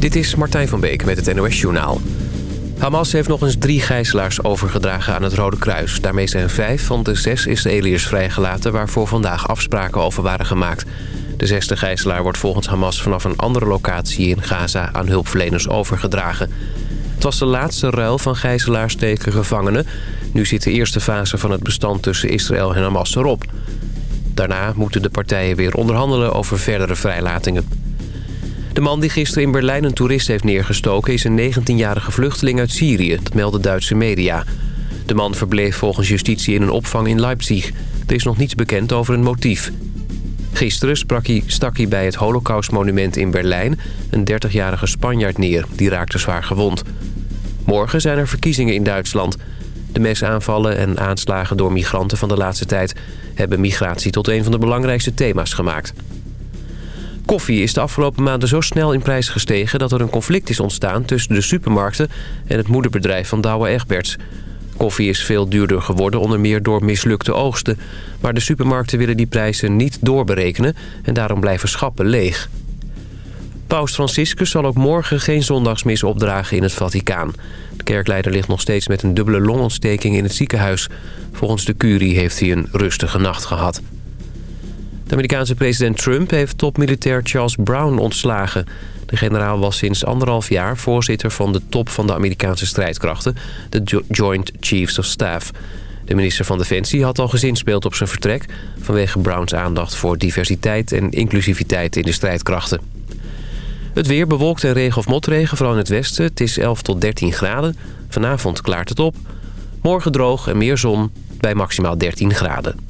Dit is Martijn van Beek met het NOS-journaal. Hamas heeft nog eens drie gijzelaars overgedragen aan het Rode Kruis. Daarmee zijn vijf van de zes Israëliërs vrijgelaten... waarvoor vandaag afspraken over waren gemaakt. De zesde gijzelaar wordt volgens Hamas vanaf een andere locatie in Gaza... aan hulpverleners overgedragen. Het was de laatste ruil van gijzelaars tegen gevangenen. Nu zit de eerste fase van het bestand tussen Israël en Hamas erop. Daarna moeten de partijen weer onderhandelen over verdere vrijlatingen. De man die gisteren in Berlijn een toerist heeft neergestoken... is een 19-jarige vluchteling uit Syrië, dat melden Duitse media. De man verbleef volgens justitie in een opvang in Leipzig. Er is nog niets bekend over een motief. Gisteren sprak hij, stak hij bij het Holocaustmonument in Berlijn... een 30-jarige Spanjaard neer, die raakte zwaar gewond. Morgen zijn er verkiezingen in Duitsland. De mesaanvallen en aanslagen door migranten van de laatste tijd... hebben migratie tot een van de belangrijkste thema's gemaakt. Koffie is de afgelopen maanden zo snel in prijs gestegen... dat er een conflict is ontstaan tussen de supermarkten... en het moederbedrijf van Douwe Egberts. Koffie is veel duurder geworden, onder meer door mislukte oogsten. Maar de supermarkten willen die prijzen niet doorberekenen... en daarom blijven schappen leeg. Paus Franciscus zal ook morgen geen zondagsmis opdragen in het Vaticaan. De kerkleider ligt nog steeds met een dubbele longontsteking in het ziekenhuis. Volgens de curie heeft hij een rustige nacht gehad. De Amerikaanse president Trump heeft topmilitair Charles Brown ontslagen. De generaal was sinds anderhalf jaar voorzitter van de top van de Amerikaanse strijdkrachten... de Joint Chiefs of Staff. De minister van Defensie had al gezinspeeld op zijn vertrek... vanwege Browns aandacht voor diversiteit en inclusiviteit in de strijdkrachten. Het weer bewolkt en regen of motregen, vooral in het westen. Het is 11 tot 13 graden. Vanavond klaart het op. Morgen droog en meer zon bij maximaal 13 graden.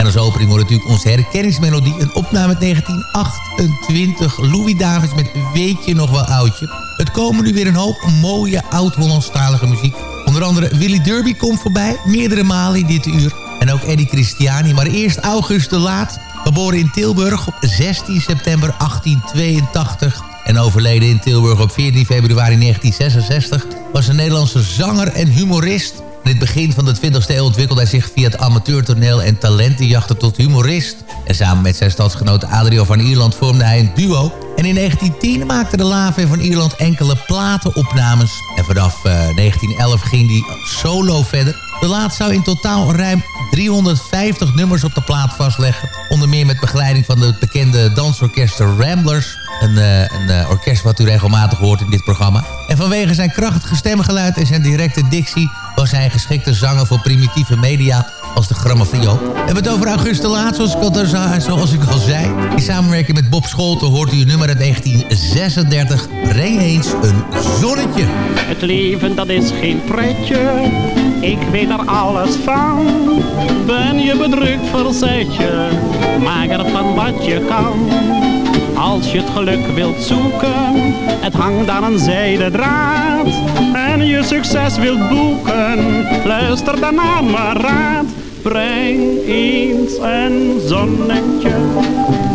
En als opening wordt natuurlijk onze herkenningsmelodie. Een opname uit 1928. Louis Davids met Weet je nog wel oudje. Het komen nu weer een hoop mooie oud-Hollandstalige muziek. Onder andere Willy Derby komt voorbij. Meerdere malen in dit uur. En ook Eddie Christiani. Maar eerst August de Laat. Geboren in Tilburg op 16 september 1882 en overleden in Tilburg op 14 februari 1966... was een Nederlandse zanger en humorist. In het begin van de 20e eeuw ontwikkelde hij zich via het amateurtoneel en talentenjachten tot humorist. En samen met zijn stadsgenoot Adrio van Ierland vormde hij een duo. En in 1910 maakte de Lave van Ierland enkele platenopnames. En vanaf uh, 1911 ging hij solo verder. De laat zou in totaal ruim 350 nummers op de plaat vastleggen. Onder meer met begeleiding van de bekende dansorkest Ramblers. Een, uh, een uh, orkest wat u regelmatig hoort in dit programma. En vanwege zijn krachtige stemgeluid en zijn directe dictie... was hij een geschikte zanger voor primitieve media als de grammofoon. We hebben het over Auguste Laat, zoals ik, al, zoals ik al zei. In samenwerking met Bob Scholten hoort u nummer uit 1936. Breng eens een zonnetje. Het leven dat is geen pretje, ik weet er alles van. Ben je bedrukt, verzet je, maak ervan wat je kan. Als je het geluk wilt zoeken, het hangt aan een zijden draad. Je succes wilt boeken, luister dan naar mijn raad. Breng eens een zonnetje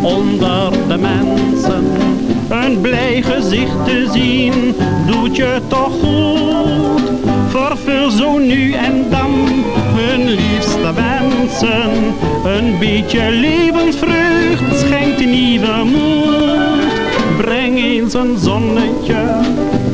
onder de mensen. Een blij gezicht te zien, doet je toch goed. Vervul zo nu en dan hun liefste wensen. Een beetje levensvreugd schenkt nieuwe moed. Breng eens een zonnetje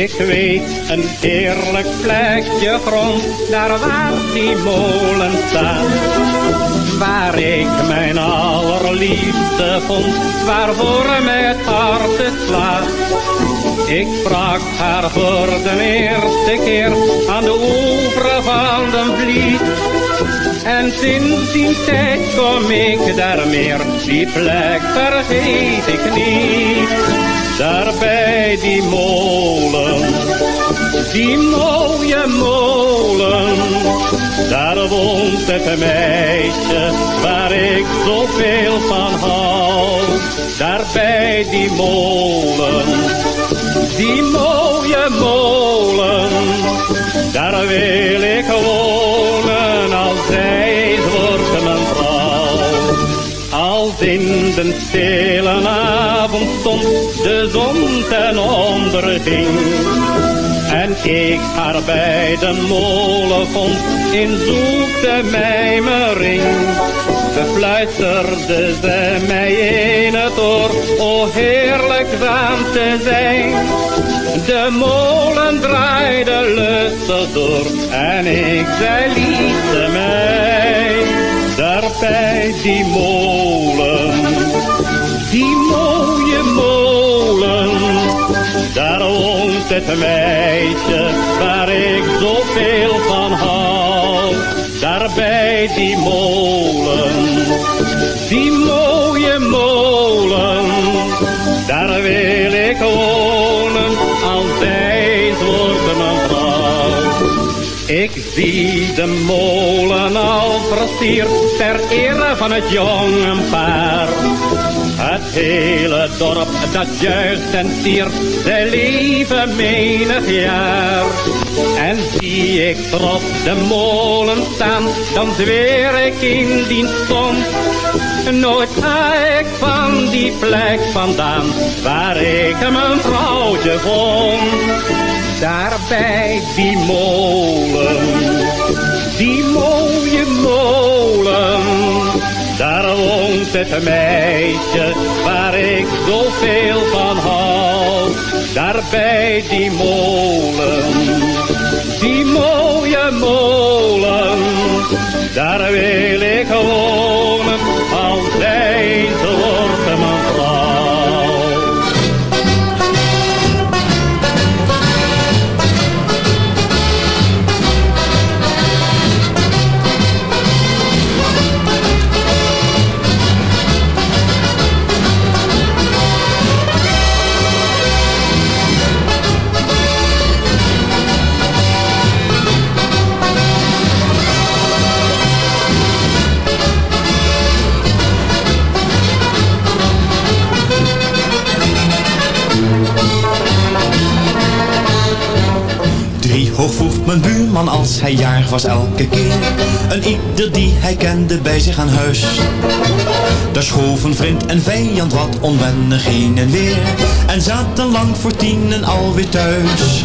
Ik weet een eerlijk plekje grond, daar waar die molen staat. Waar ik mijn allerliefste vond, waarvoor mij het hart het slaat. Ik sprak haar voor de eerste keer aan de oever van de vliet. En sinds die tijd kom ik daar meer, die plek vergeet ik niet daar bij die molen, die mooie molen. Daar woont het meisje waar ik zoveel van hou. Daar bij die molen, die mooie molen. Daar wil ik wonen Als in de stille avondstond de zon ten onder ging. En ik haar bij de molen vond in zoete mijmering. Gefluisterde ze mij in het oor, o heerlijk zaam te zijn. De molen draaide lustig door en ik zei liefde mij. Daar bij die molen, die mooie molen. Daar woont het meisje waar ik zoveel van hou. Daar bij die molen, die mooie molen. Daar wil ik wonen, altijd wordt mijn vrouw. Ik zie de molen al versierd ter ere van het jonge paar. Het hele dorp dat juist en tiert, zij leven menig jaar. En zie ik trots de molen staan, dan zweer ik in die stond. Nooit ga ik van die plek vandaan, waar ik mijn vrouwtje vond. Daar bij die molen, die mooie molen. Daar woont het meisje waar ik zoveel van hou. Daar bij die molen, die mooie molen. Daar wil ik wonen, als zij wordt mijn. Als hij jarig was elke keer. Een ieder die hij kende bij zich aan huis. Daar schoven vriend en vijand wat onwennig heen en weer. En zaten lang voor tienen alweer thuis.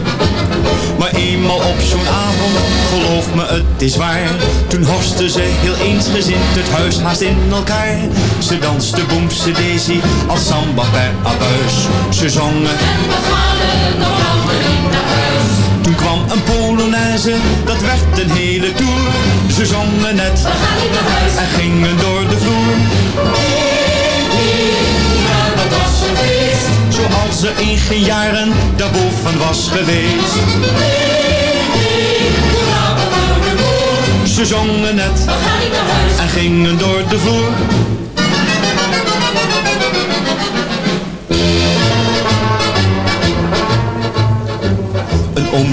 Maar eenmaal op zo'n avond, geloof me het is waar. Toen horsten ze heel eensgezind het huis haast in elkaar. Ze danste boemse daisy als samba per abuis. Ze zongen en we gaan nog niet naar huis. Toen kwam een Polonaise, dat werd een hele tour. Ze zongen net, we gaan niet naar huis. En gingen door de vloer. dat was een feest. Zoals er in geen jaren daarboven was geweest. Ze zongen net, we gaan niet naar huis. En gingen door de vloer.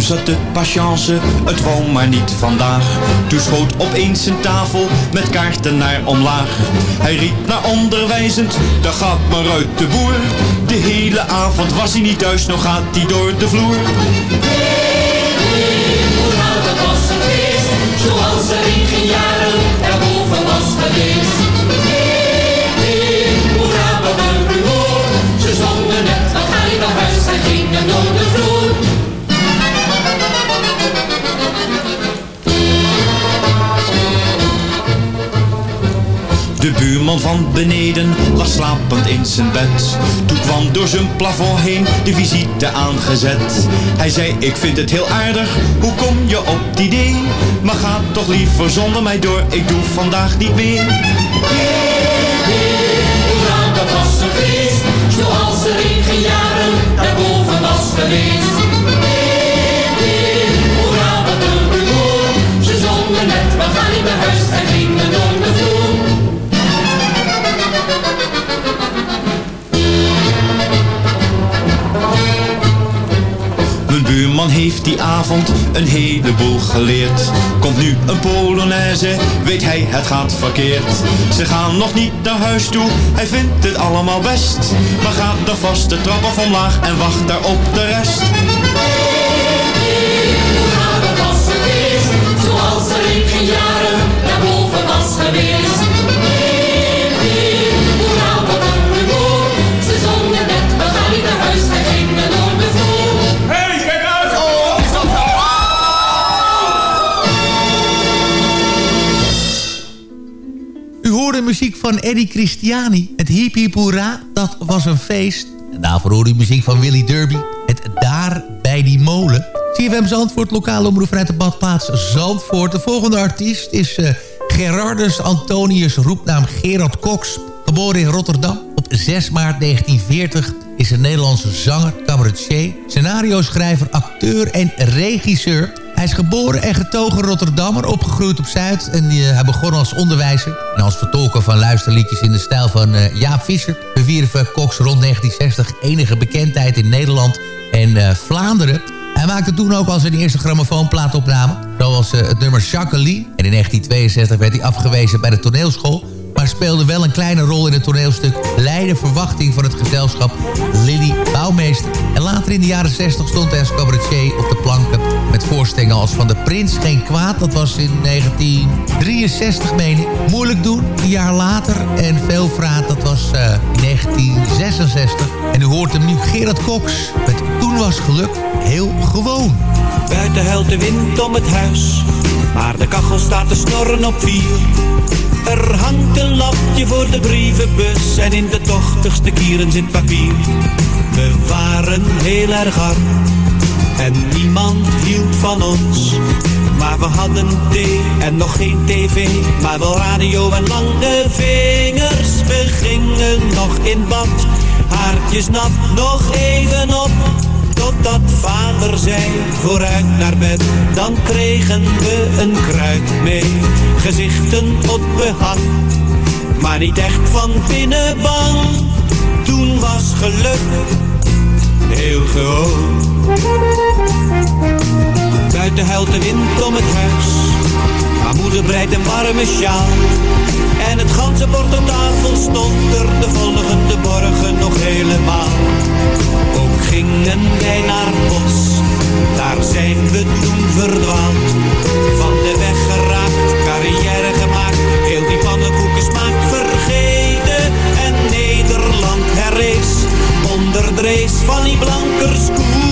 Zat de patience, het wou maar niet vandaag. Toen schoot opeens een tafel met kaarten naar omlaag. Hij riep naar onderwijzend, daar gaat maar uit de boer. De hele avond was hij niet thuis, nog gaat hij door de vloer. zoals er in geen jaren daarboven was geweest. Hoera, wat een rumoer, ze zongen net, we gaan niet naar huis en gingen door buurman van beneden lag slapend in zijn bed. Toen kwam door zijn plafond heen de visite aangezet. Hij zei, ik vind het heel aardig, hoe kom je op die idee? Maar ga toch liever zonder mij door, ik doe vandaag niet meer. Dat was een zoals er in geen jaren daarboven was geweest. Hoera, wat een rumoer, ze zongen net, we gaan niet naar huis en Buurman heeft die avond een heleboel geleerd. Komt nu een Polonaise, weet hij het gaat verkeerd. Ze gaan nog niet naar huis toe, hij vindt het allemaal best. Maar gaat dan vast de trap af omlaag en wacht daar op de rest. zoals er in jaren daarboven was geweest. Van Eddie Christiani. Het Hiep dat was een feest. En daarvoor hoorde u muziek van Willy Derby. Het Daar bij die molen. CFM Zandvoort, lokale omroep vanuit de badplaats Zandvoort. De volgende artiest is eh, Gerardus Antonius, roepnaam Gerard Cox. Geboren in Rotterdam op 6 maart 1940 is een Nederlandse zanger, cabaretier, scenario-schrijver, acteur en regisseur. Hij is geboren en getogen Rotterdammer, opgegroeid op Zuid. En eh, hij begon als onderwijzer en als vertolker van luisterliedjes in de stijl van uh, Jaap Visser. Bewierf Cox rond 1960 enige bekendheid in Nederland en eh, Vlaanderen. Hij maakte toen ook al zijn eerste grammofoonplaatopname. Zoals het nummer Jacqueline. En in 1962 werd hij afgewezen bij de toneelschool maar speelde wel een kleine rol in het toneelstuk Leiden Verwachting van het gezelschap Lily Bouwmeester. En later in de jaren 60 stond hij als cabaretier op de planken met voorstellingen als Van de Prins Geen Kwaad. Dat was in 1963, meen ik. Moeilijk doen, een jaar later. En Veel Vraat, dat was uh, in 1966. En u hoort hem nu Gerard Cox met Toen was geluk heel gewoon. Buiten huilt de wind om het huis, maar de kachel staat te snorren op vier. Er hangt een lapje voor de brievenbus en in de tochtigste kieren zit papier. We waren heel erg arm en niemand hield van ons. Maar we hadden thee en nog geen tv, maar wel radio en lange vingers. We gingen nog in bad, haartjes nat, nog even op. Totdat vader zei, vooruit naar bed, dan kregen we een kruid mee. Gezichten op behang, maar niet echt van binnen bang. Toen was geluk heel gewoon. Buiten huilt de wind om het huis, maar moeder breidt een warme sjaal. En het ganse bord op tafel stond er de volgende morgen nog helemaal gingen wij naar het bos. Daar zijn we toen verdwaald. Van de weg geraakt, carrière gemaakt. Heel die pannenkoekensmaak vergeten. En Nederland herrees. Onder de van die blankerskoe.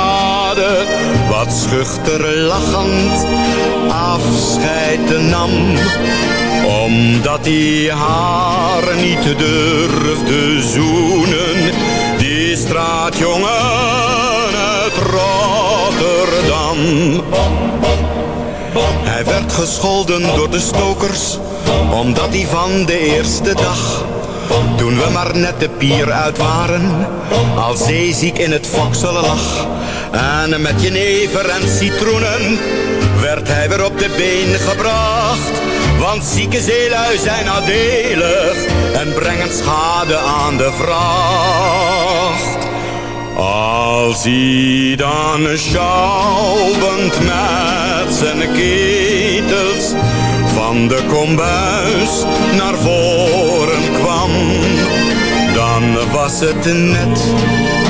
wat schuchter lachend afscheid nam. Omdat hij haar niet durfde zoenen, die straatjongen uit Rotterdam. Hij werd gescholden door de stokers, omdat hij van de eerste dag toen we maar net de pier uit waren, al zeeziek in het fokselen lag. En met jenever en citroenen werd hij weer op de been gebracht. Want zieke zeelui zijn nadelig en brengen schade aan de vracht. Als hij dan schouwend met zijn ketels van de kombuis naar voren kwam, dan was het net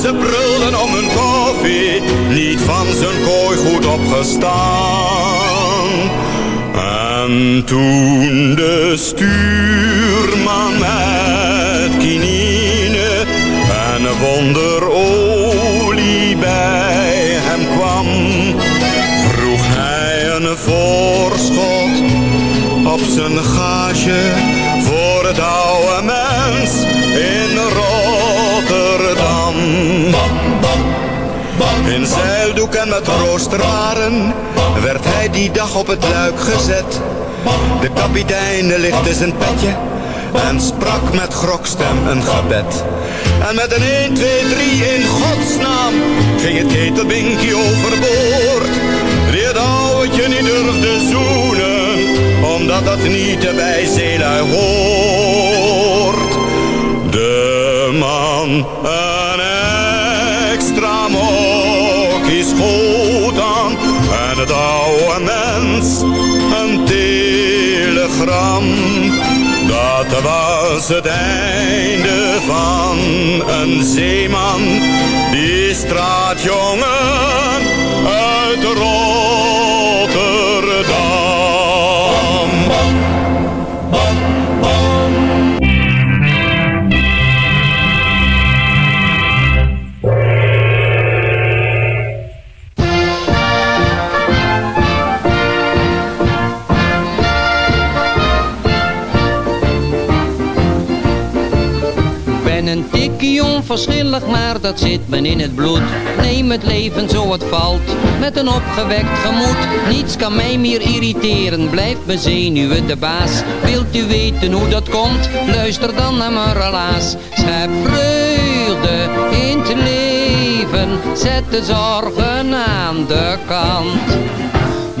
ze brulden om hun koffie, niet van zijn kooi goed opgestaan. En toen de stuurman met kinine en wonderolie bij hem kwam, vroeg hij een voorschot op zijn gage voor het oude In zeildoek en met roosterwaren werd hij die dag op het luik gezet. De kapitein lichtte zijn petje en sprak met grokstem een gebed. En met een 1, 2, 3 in godsnaam ging het ketelbinkie overboord. Die het niet durfde zoenen, omdat dat niet bij zeelui hoort. De man mokkie schoot aan en het oude mens een telegram. Dat was het einde van een zeeman, die straatjongen uit Rotterdam. Kinky onverschillig, maar dat zit men in het bloed. Neem het leven zo het valt, met een opgewekt gemoed. Niets kan mij meer irriteren, blijf me zenuwen de baas. Wilt u weten hoe dat komt? Luister dan naar mijn relaas. Schep vreugde in het leven, zet de zorgen aan de kant.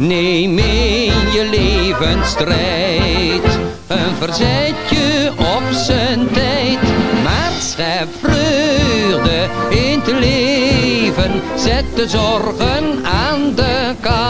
Neem in je leven strijd, een verzetje op zijn tijd. Maar vreugde in te leven, zet de zorgen aan de kant.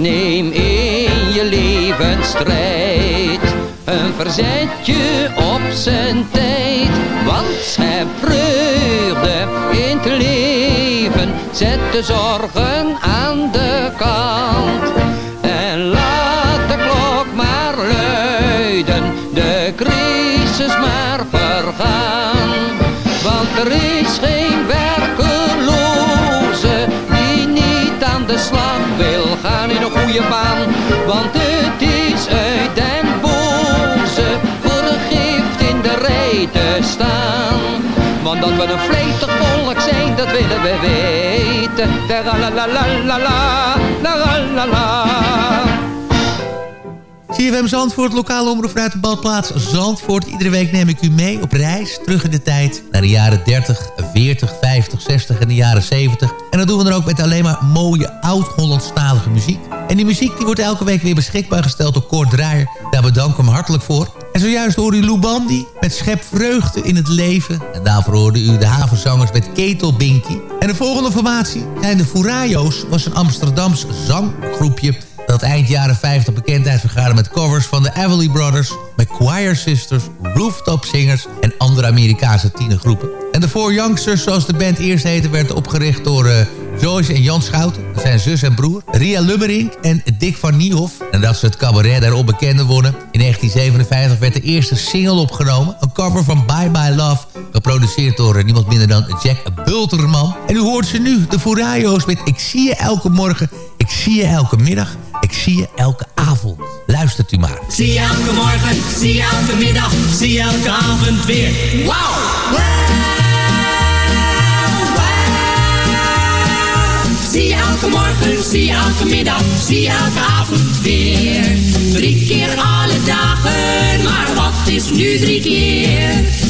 Neem in je leven strijd, een verzetje op zijn tijd. Want schep vreugde in het leven, zet de zorgen aan de kant. En laat de klok maar luiden, de crisis maar vergaan. Want er is geen werkeloze Want dat we een vletig volk zijn, dat willen we weten. La la la la la, la la la la. CFM Zandvoort, lokale omroep vanuit de badplaats Zandvoort. Iedere week neem ik u mee op reis terug in de tijd... naar de jaren 30, 40, 50, 60 en de jaren 70. En dat doen we dan ook met alleen maar mooie oud-Hollandstalige muziek. En die muziek die wordt elke week weer beschikbaar gesteld door Kort Draaier. Daar bedank ik hem hartelijk voor. En zojuist hoorde u Lou Bandy met Schep Vreugde in het Leven. En daarvoor hoorde u de havenzangers met Ketel Binky. En de volgende formatie zijn de Furayo's. was een Amsterdams zanggroepje dat eind jaren 50 bekendheid vergaarde met covers van de Everly Brothers, McQuire Sisters, Rooftop Singers en andere Amerikaanse tienergroepen. En de Four Youngsters, zoals de band eerst heette, werd opgericht door uh, Joyce en Jan Schouten. Zijn zus en broer. Ria Lubberink en Dick van Niehoff. En dat ze het cabaret daarop bekende wonnen. In 1957 werd de eerste single opgenomen. Een cover van Bye Bye Love. Geproduceerd door uh, niemand minder dan Jack Bulterman. En u hoort ze nu, de Furayo's met Ik zie je elke morgen. Ik zie je elke middag. Ik zie je elke avond. Luistert u maar. Zie je elke morgen, zie je elke middag, zie je elke avond weer. Wauw! Zie je elke morgen, zie je elke middag, zie je elke avond weer. Drie keer alle dagen, maar wat is nu drie keer?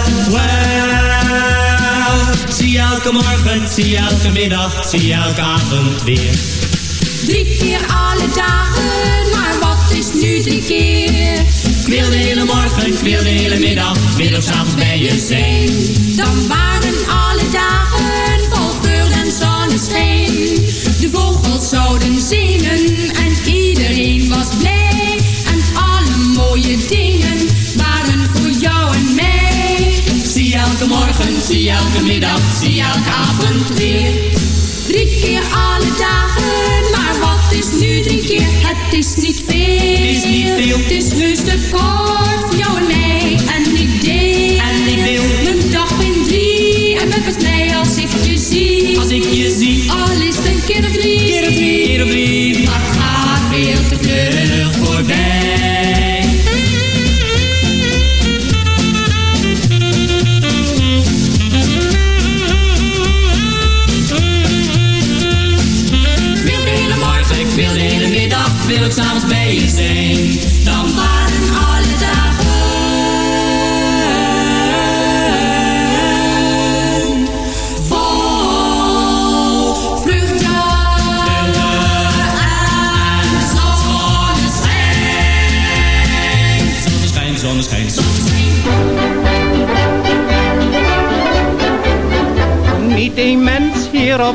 Zie je elke morgen, zie je elke middag, zie je elke avond weer. Drie keer alle dagen, maar wat is nu drie keer? Ik wil de hele morgen, ik wil de hele middag, ik wil ook s'avonds bij je zijn. Dan waren alle dagen vol geur en zonneschijn. De vogels zouden zingen en iedereen was elke morgen, zie elke middag, zie elke avond weer. Drie keer alle dagen, maar wat is nu drie keer? Het is niet veel. Het is niet veel. Het is heus te kort voor jou en mij. En ik deel. En ik deel. Mijn dag in drie. En ben pas blij als ik je zie. Als ik je zie. Al is het een keer of drie.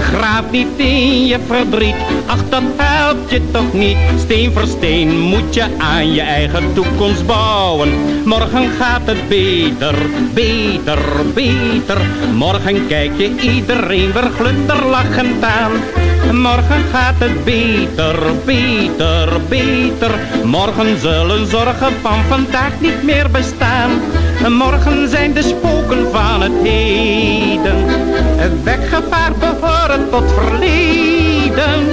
Graaf niet in je verdriet, ach dat helpt je toch niet. Steen voor steen moet je aan je eigen toekomst bouwen. Morgen gaat het beter, beter, beter. Morgen kijk je iedereen weer glunderlachend aan. Morgen gaat het beter, beter, beter. Morgen zullen zorgen van vandaag niet meer bestaan. Morgen zijn de spoken van het heden. Weggevaard behoren tot verleden.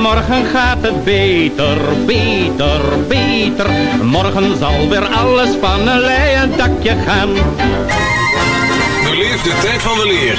Morgen gaat het beter, beter, beter. Morgen zal weer alles van een leien dakje gaan. Beleef de tijd van weleer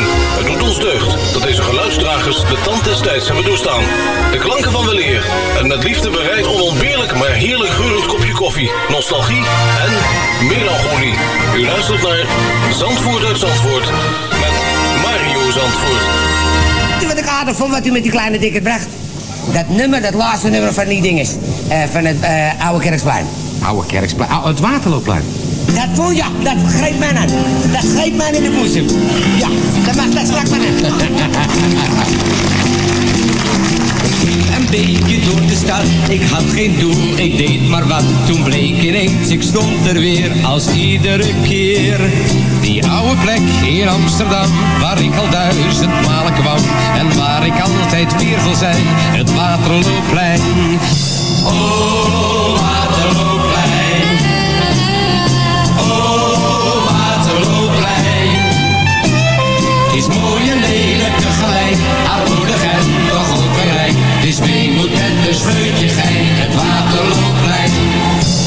Ons deugd dat deze geluidsdragers de tand des tijds hebben doorstaan. De klanken van weleer en met liefde bereid onontbeerlijk maar heerlijk geurend kopje koffie, nostalgie en melancholie. U luistert naar Zandvoort uit Zandvoort met Mario Zandvoort. Zandvoort. Wat ik aardig vond wat u met die kleine dikke bracht. Dat nummer, dat laatste nummer van die dinges. Uh, van het uh, Oude Kerksplein. Oude Kerksplein? Oh, het Waterloopplein. Dat voel ja, dat greep mij aan. Dat greep mij in de boezem. Ja, dat mag dat straks maar Een beetje door de stad, ik had geen doel, ik deed maar wat. Toen bleek ineens, ik stond er weer als iedere keer. Die oude plek in Amsterdam, waar ik al duizend malen kwam. En waar ik altijd weer wil zijn, het Waterloopplein. Oh, Waterloopplein. Is weemoed een scheutje gein, het Waterloopplein.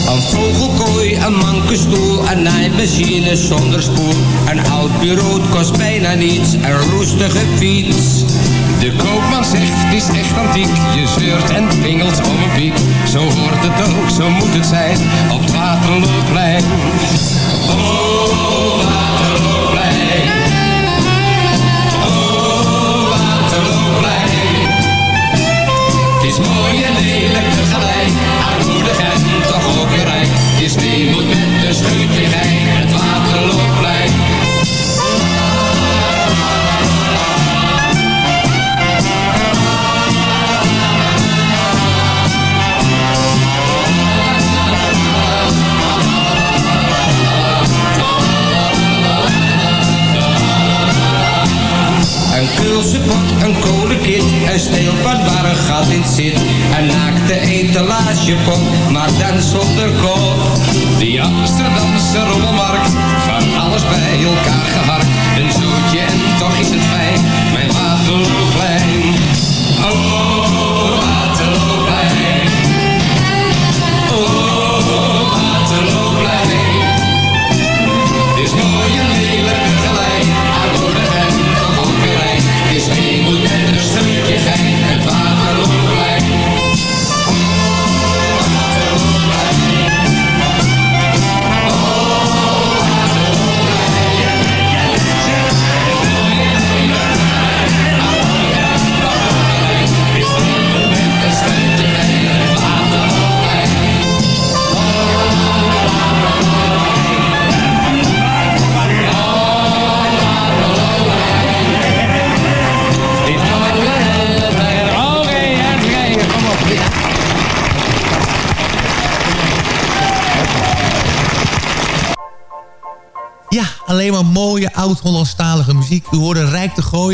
Een vogelkooi, een mankenstoel, een naaimachine zonder spoel. Een oud bureau kost bijna niets, een roestige fiets. De koopman zegt, het is echt antiek. Je zeurt en pingelt om een piek. Zo hoort het ook, zo moet het zijn, op het Waterloopplein.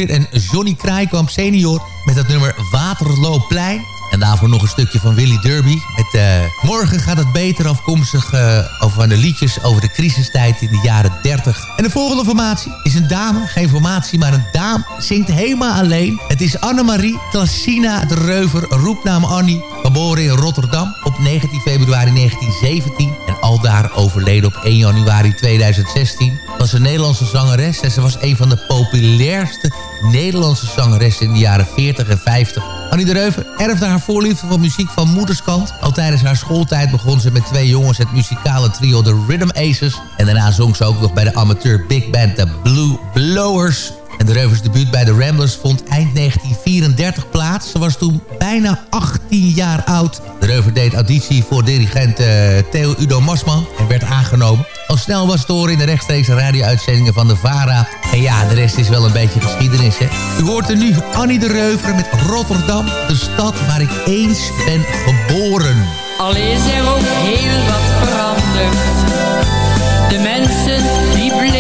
En Johnny Kraaikamp senior met het nummer Waterloopplein. En daarvoor nog een stukje van Willy Derby. Met eh, Morgen gaat het beter afkomstig uh, over de liedjes over de crisistijd in de jaren 30. En de volgende formatie is een dame. Geen formatie, maar een dame. Zingt helemaal alleen. Het is Annemarie Klassina de Reuver, roepnaam Annie. Geboren in Rotterdam op 19 februari 1917. En aldaar overleden op 1 januari 2016. Was een Nederlandse zangeres en ze was een van de populairste Nederlandse zangeressen in de jaren 40 en 50. Annie de Reuver erfde haar voorliefde van muziek van moederskant. Al tijdens haar schooltijd begon ze met twee jongens het muzikale trio The Rhythm Aces. En daarna zong ze ook nog bij de amateur big band The Blue Blowers. En de Reuvers debuut bij de Ramblers vond eind 1934 plaats. Ze was toen bijna 18 jaar oud. De Reuver deed auditie voor dirigent uh, Theo Udo Masman en werd aangenomen. Al snel was het horen in de rechtstreekse radio-uitzendingen van de VARA. En ja, de rest is wel een beetje geschiedenis, hè. U hoort er nu Annie de Reuver met Rotterdam, de stad waar ik eens ben geboren. Al is er ook heel wat veranderd. De mensen die bleven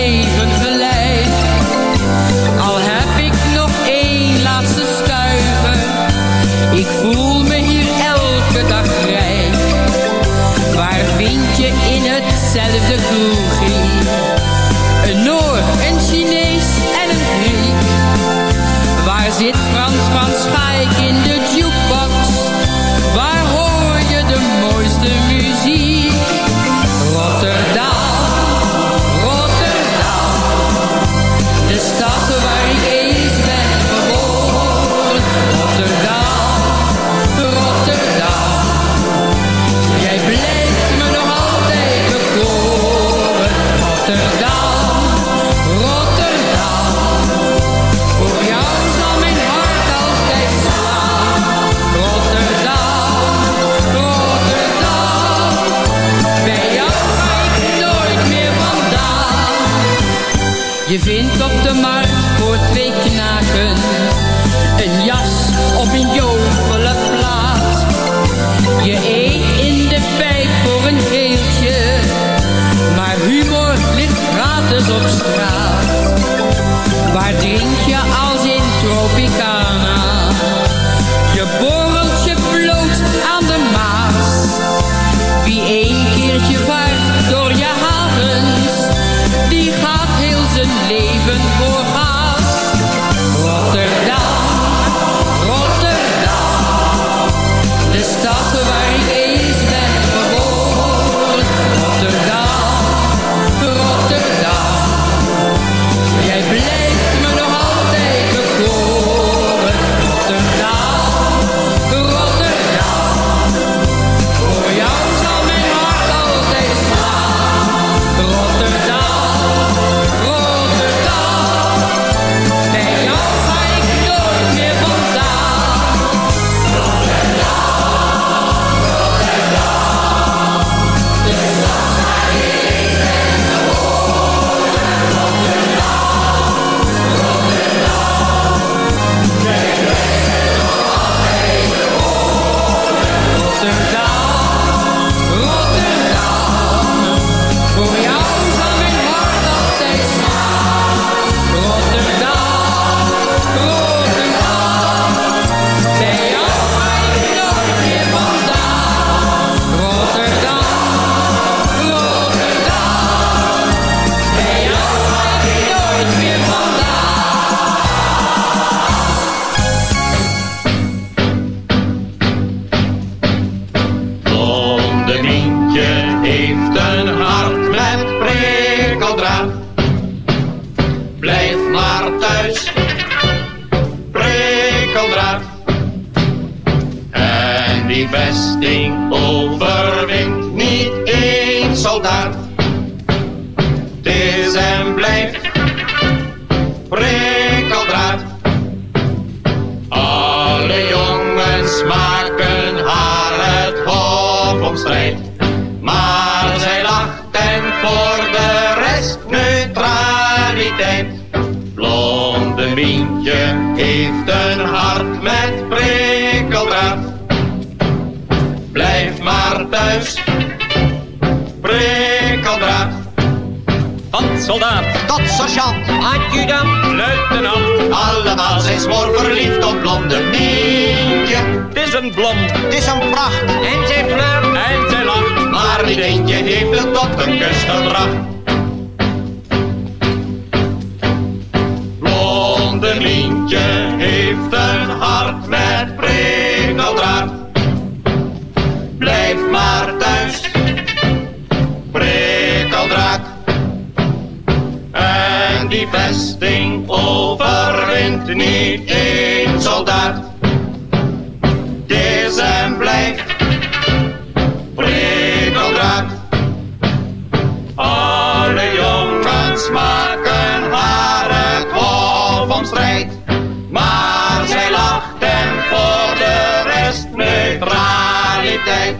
voor de rest neutraliteit.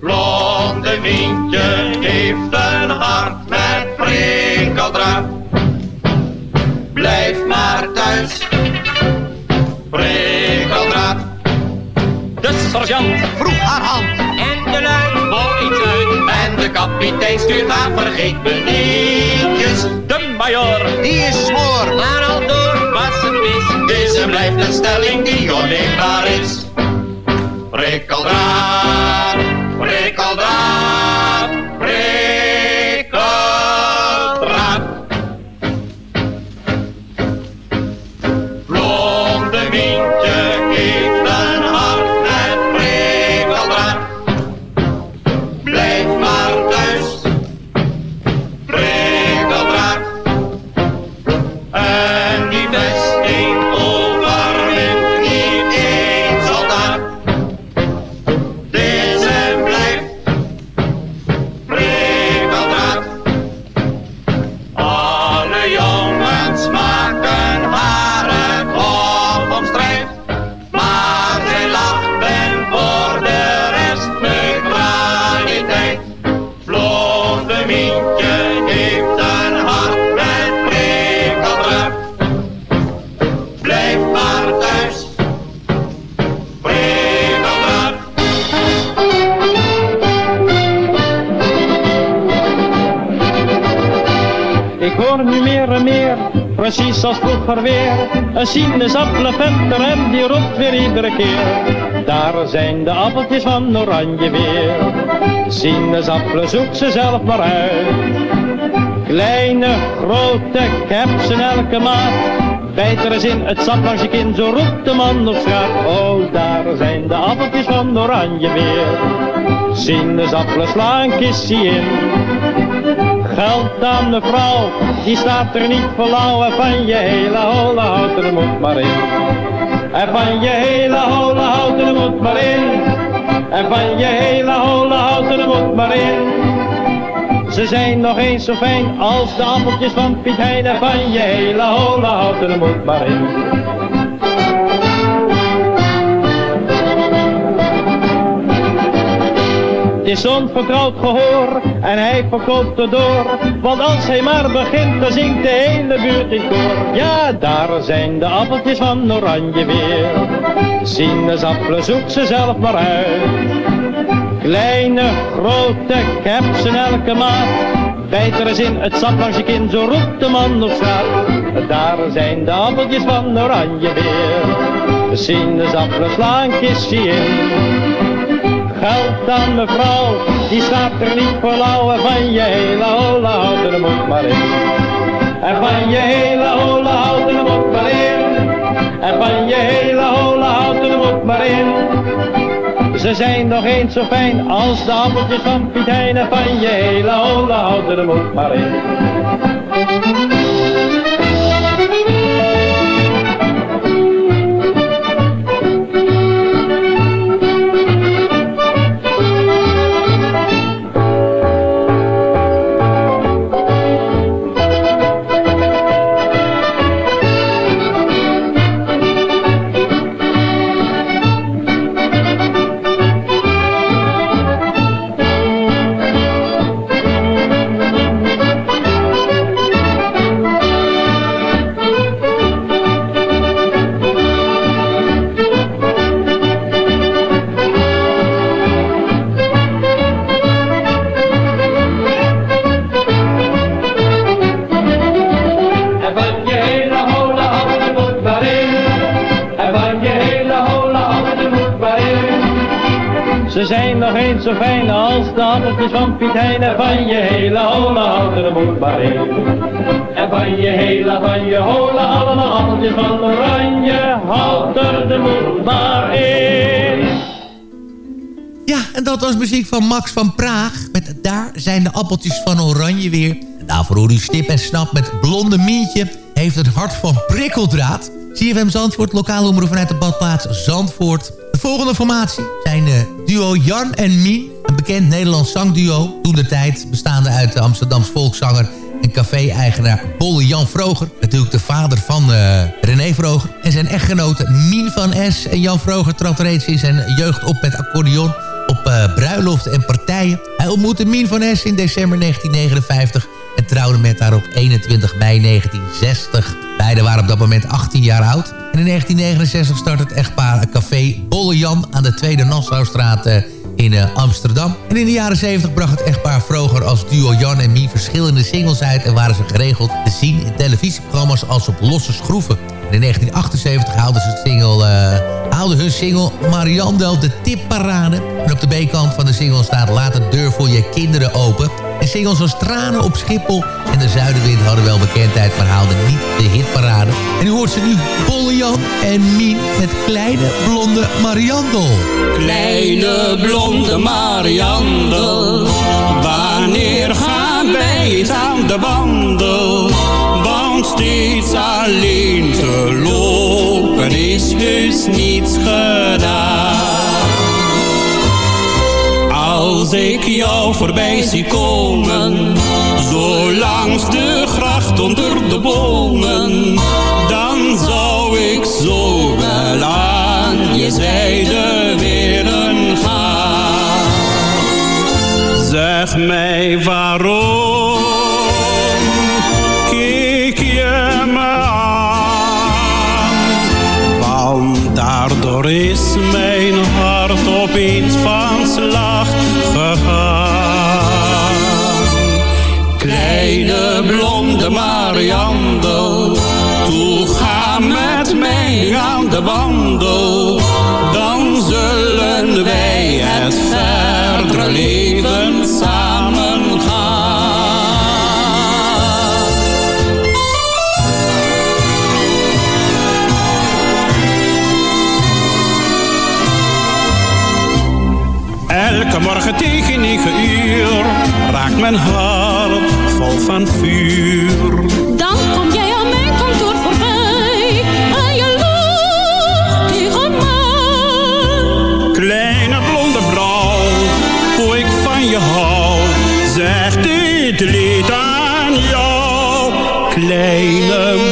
Blonde windje heeft een hart met prikkeldraad. Blijf maar thuis, prikkeldraad. De sergeant vroeg haar hand en de lui wou uit. En de kapitein stuurt haar vergeet me nietjes. De major met een stelling die onneembaar is. Prikkeldraad, prikkeldraad. Als vroeger weer. Een en die roept weer iedere keer. Daar zijn de appeltjes van oranje weer. Sinaasappelen zoek ze zelf maar uit. Kleine, grote, ik elke maat. Bijt er eens in het sap langs je kin, zo roept de man op straat. Oh, daar zijn de appeltjes van oranje weer. Sinaasappelen slaan kistje in. Geld aan de vrouw, die staat er niet voor lauw. Van je hele holle houten er moet maar in. En van je hele holle houten er moet maar in. En van je hele holle houten er moet maar in. Ze zijn nog eens zo fijn als de appeltjes van Piet Hein. En van je hele holle houten er moet maar in. Is onvertrouwd gehoor en hij verkoopt er door. Want als hij maar begint, dan zingt de hele buurt in koor. Ja, daar zijn de appeltjes van oranje weer. Sinaasappelen zoek ze zelf maar uit. Kleine, grote, ze in elke maat. Bijt er eens in het sap langs je zo roept de man op straat. Daar zijn de appeltjes van oranje weer. De sinaasappelen slaan kistje in. Geld aan mevrouw, die staat er niet voor lauw. En van je hele holle houten, er moet maar in. En van je hele holle houten, er moet maar in. En van je hele holle houten, er moet maar in. Ze zijn nog eens zo fijn als de appeltjes van Piet van je hele holle houten, er moet maar in. Van Max van Praag. Met Daar zijn de appeltjes van oranje weer. En daarvoor hoor u Stip en Snap met Blonde Mientje. Heeft het hart van prikkeldraad. CFM Zandvoort, lokaal omroep vanuit de badplaats Zandvoort. De volgende formatie zijn de duo Jan en Mien. Een bekend Nederlands zangduo. Toen de tijd bestaande uit de Amsterdamse volkszanger en café-eigenaar Bolle Jan Vroger. Natuurlijk de vader van eh, René Vroger. En zijn echtgenote Mien van S. En Jan Vroger trad reeds in zijn jeugd op met accordeon op eh, en partijen. Hij ontmoette Mien van Es in december 1959 en trouwde met haar op 21 mei 1960. Beiden waren op dat moment 18 jaar oud. En in 1969 start het echtpaar café Bolle Jan aan de Tweede Nassaustraat eh, in eh, Amsterdam. En in de jaren 70 bracht het echtpaar Vroger als duo Jan en Mien verschillende singles uit... en waren ze geregeld te zien in televisieprogramma's als op losse schroeven. In 1978 haalden ze het single, eh, haalden hun single Mariandel de tipparade. En op de B-kant van de single staat Laat de deur voor je kinderen open. En singles als Tranen op Schiphol en De Zuidenwind hadden wel bekendheid... maar haalden niet de hitparade. En u hoort ze nu Bolle Jan en Mien met Kleine Blonde Mariandel. Kleine blonde Mariandel, wanneer gaan wij aan de wandel? Steeds alleen te lopen is dus niets gedaan. Als ik jou voorbij zie komen, zo langs de gracht onder de bomen, dan zou ik zo wel aan je zijde willen gaan. Zeg mij waarom Is mijn hart op opeens van slag gegaan. Kleine blonde Mariando, toe ga met mij aan de wandel. Dan zullen wij het verdere leven morgen tegen negen uur raakt mijn hart vol van vuur. Dan kom jij aan mijn kantoor voorbij en je lacht tegen mij. Kleine blonde vrouw, hoe ik van je hou, zegt dit lied aan jou. Kleine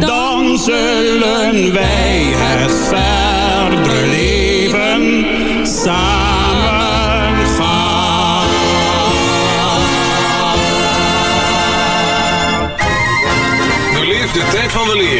Dan zullen wij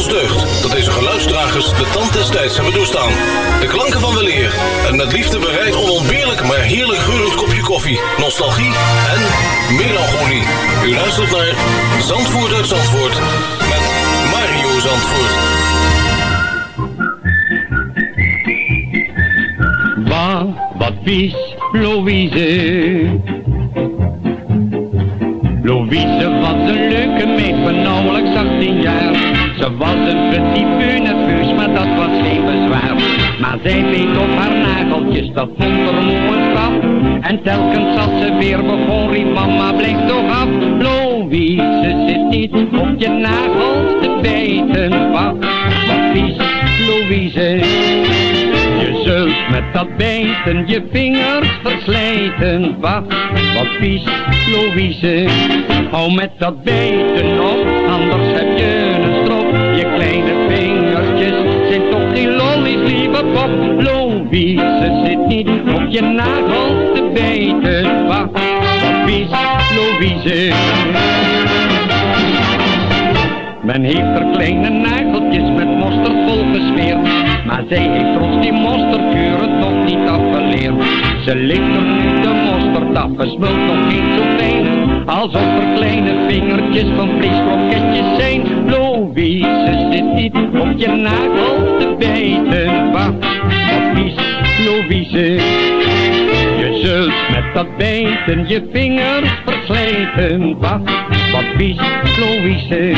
Dat deze geluidsdragers de tand des tijds hebben doorstaan. De klanken van weleer en met liefde bereid onontbeerlijk maar heerlijk geurend kopje koffie, nostalgie en melancholie. U luistert naar Zandvoort uit Zandvoort met Mario Zandvoort. Wat, wat vies, Louise. Louise was een leuke meid van nauwelijks 18 jaar. Ze was een nerveus, maar dat was geen bezwaar. Maar zij beet op haar nageltjes, dat vond er moe straf. En telkens als ze weer begon, riep mama, blijf toch af. Louise zit niet op je nagels te bijten. Wat, wat vies, Louise. Je zult met dat bijten je vingers verslijten. Wacht, wat vies, Louise. Hou met dat bijten geen lollies, lieve pop. Louise zit niet op je nagels te bijten. Wacht, vies, Louise. Men heeft er kleine nageltjes met mosterd vol gesmeerd. Maar zij heeft trots die mosterdkuur het nog niet afgeleerd. Ze ligt er nu de mosterd af, nog niet zo fijn. Alsof er kleine vingertjes van vleeskroketjes zijn. Louise zit niet op je nagel bijten. Wacht, wat vies. Je zult met dat bijten je vingers verslijten. Wacht, wat vies, Louise.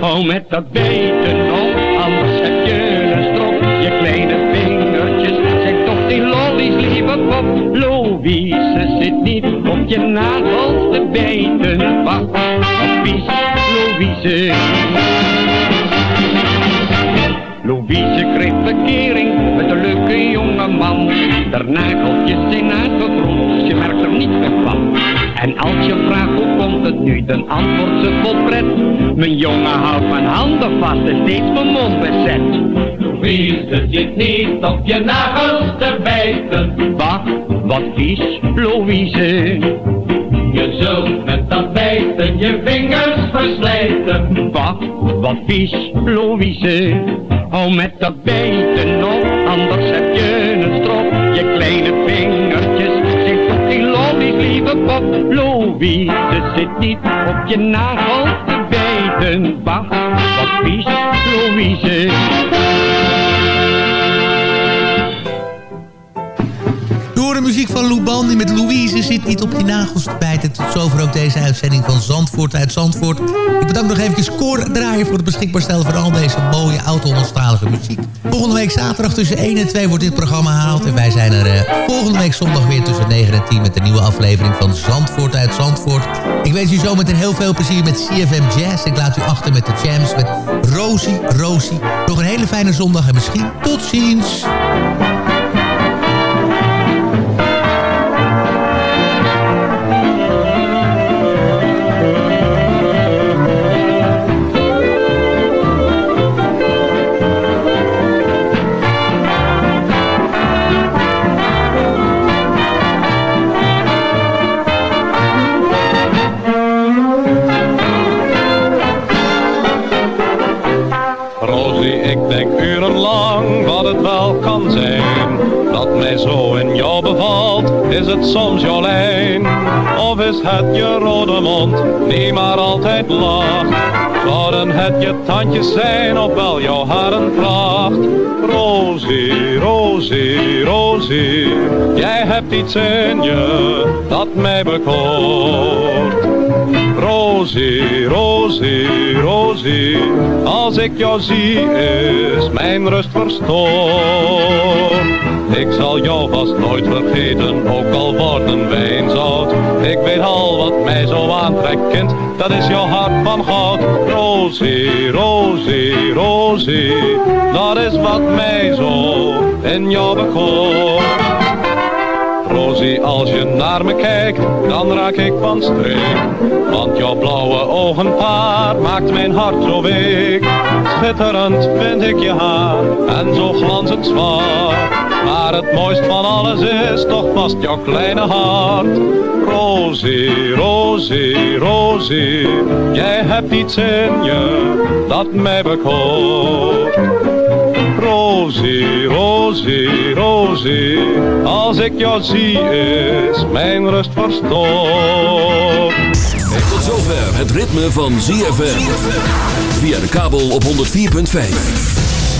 Hou met dat bijten op, anders heb je een strop. Je kleine vingertjes zijn toch die lollies, lieve pop. Louise zit niet op je nagels te bijten. Wacht, wat vies. Louise met een leuke jonge man. De nageltjes zijn uitgegroeid, je merkt er niet meer van. En als je vraagt hoe komt het nu, minuten antwoordt ze vol pret. Mijn jongen houdt mijn handen vast en steeds mijn mond bezet. Louise zit niet op je nagels te bijten. Wacht, wat vies, Louise. Je zult met dat bijten je vingers verslijten. Wacht, wat vies, Louise. Hou met dat bijten op, anders heb je een strop. Je kleine vingertjes zit op die lollies, lieve pop. Louise zit niet op je nagels te bijten. Wacht, wat vies, Louise. Muziek van Lou Bandy met Louise zit niet op je nagels te bijten. Tot zover ook deze uitzending van Zandvoort uit Zandvoort. Ik bedank nog even Cor draaien voor het beschikbaar stellen van al deze mooie oud-Hollandstalige muziek. Volgende week zaterdag tussen 1 en 2 wordt dit programma gehaald. En wij zijn er eh, volgende week zondag weer tussen 9 en 10 met de nieuwe aflevering van Zandvoort uit Zandvoort. Ik wens u zometeen heel veel plezier met CFM Jazz. Ik laat u achter met de jams met Rosie, Rosie. Nog een hele fijne zondag en misschien tot ziens. Altijd lacht. Zouden het je tandjes zijn, of wel jouw harenpracht. Rosie, Rosie, Rosie, jij hebt iets in je, dat mij bekoort. Rosie, Rosie, Rosie, als ik jou zie is mijn rust verstoord. Ik zal jou vast nooit vergeten, ook al worden wij eens oud. Ik weet al wat mij zo aantrekt, kind, dat is jouw hart van goud. Rosie, Rosie, Rosie, dat is wat mij zo in jou bekoort. Rosie, als je naar me kijkt, dan raak ik van streek. Want jouw blauwe ogenpaar maakt mijn hart zo week. Schitterend vind ik je haar en zo glanzend zwart. Maar het mooist van alles is toch vast jouw kleine hart. Rosie, Rosie, Rosie, jij hebt iets in je dat mij bekoort. Rosie, Rosie, Rosie, als ik jou zie is mijn rust verstoord. Tot zover het ritme van ZFM. Via de kabel op 104.5.